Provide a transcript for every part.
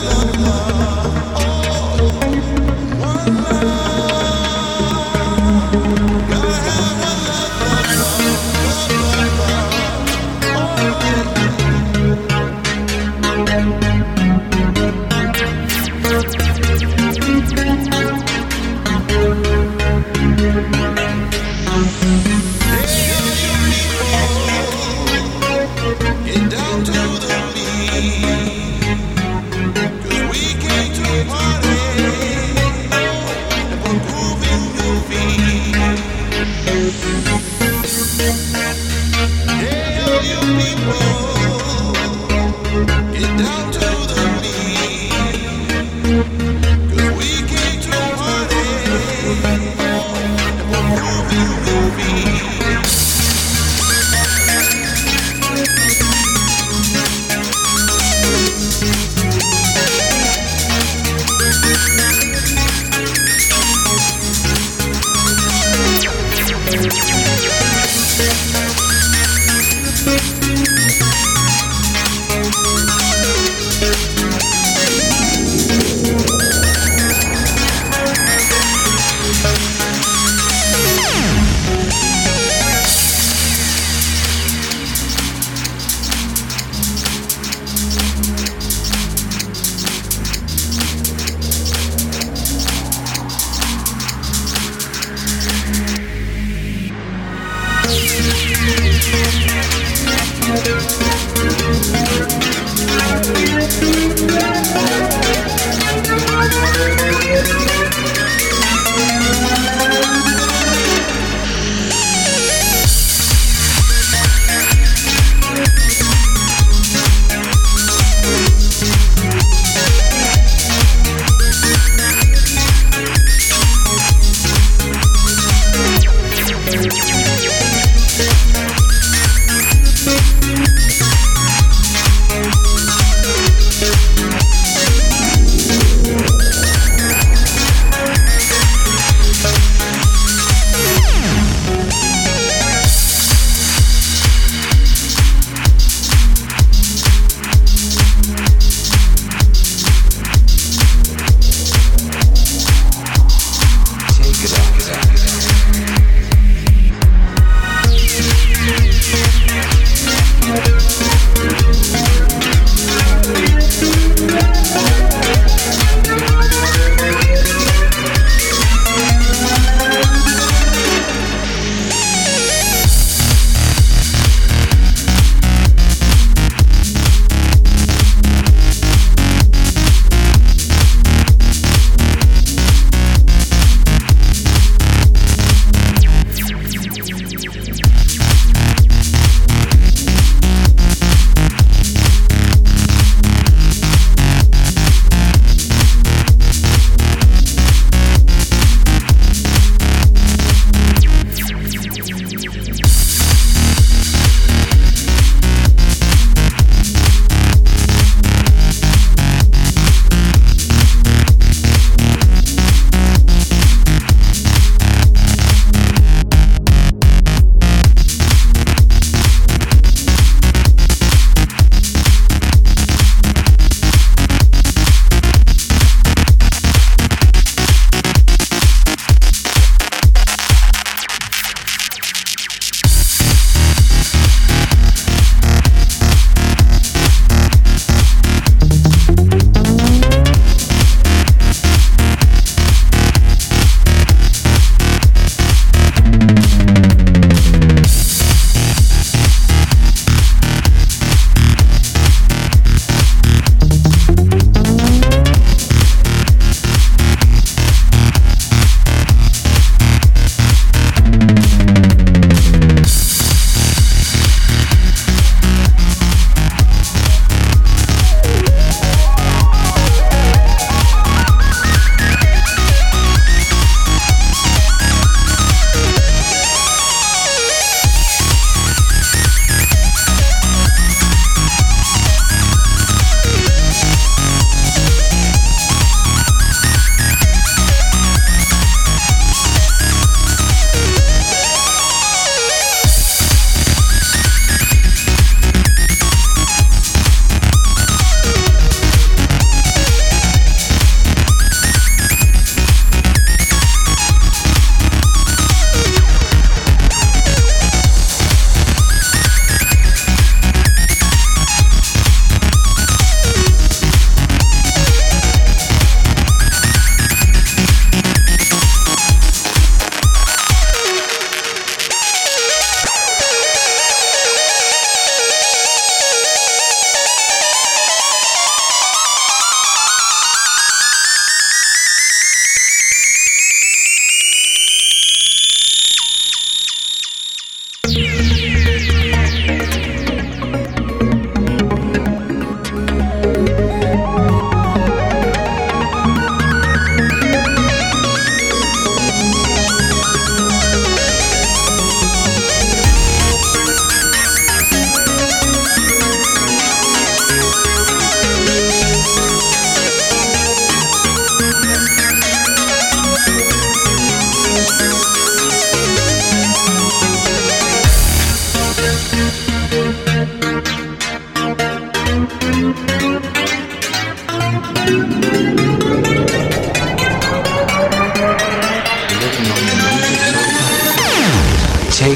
ਸਦਾ Thank you.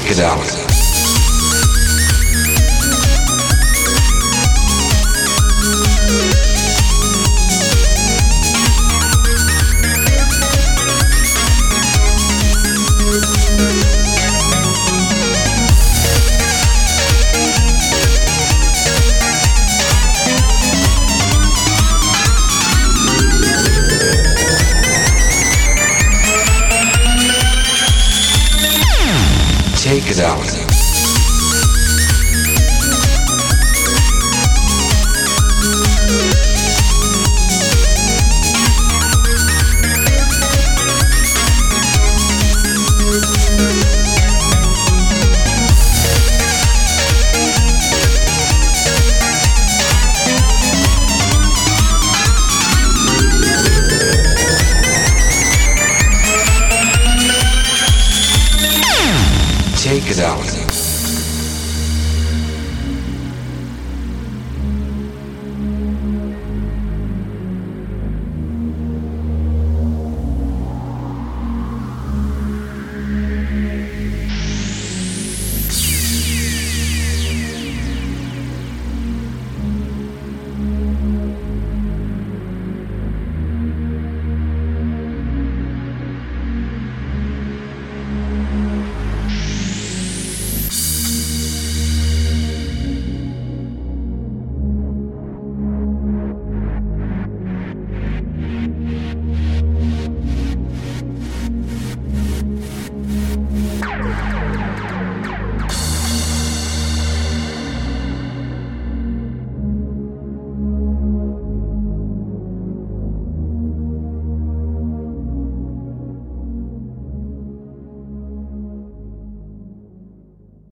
It out.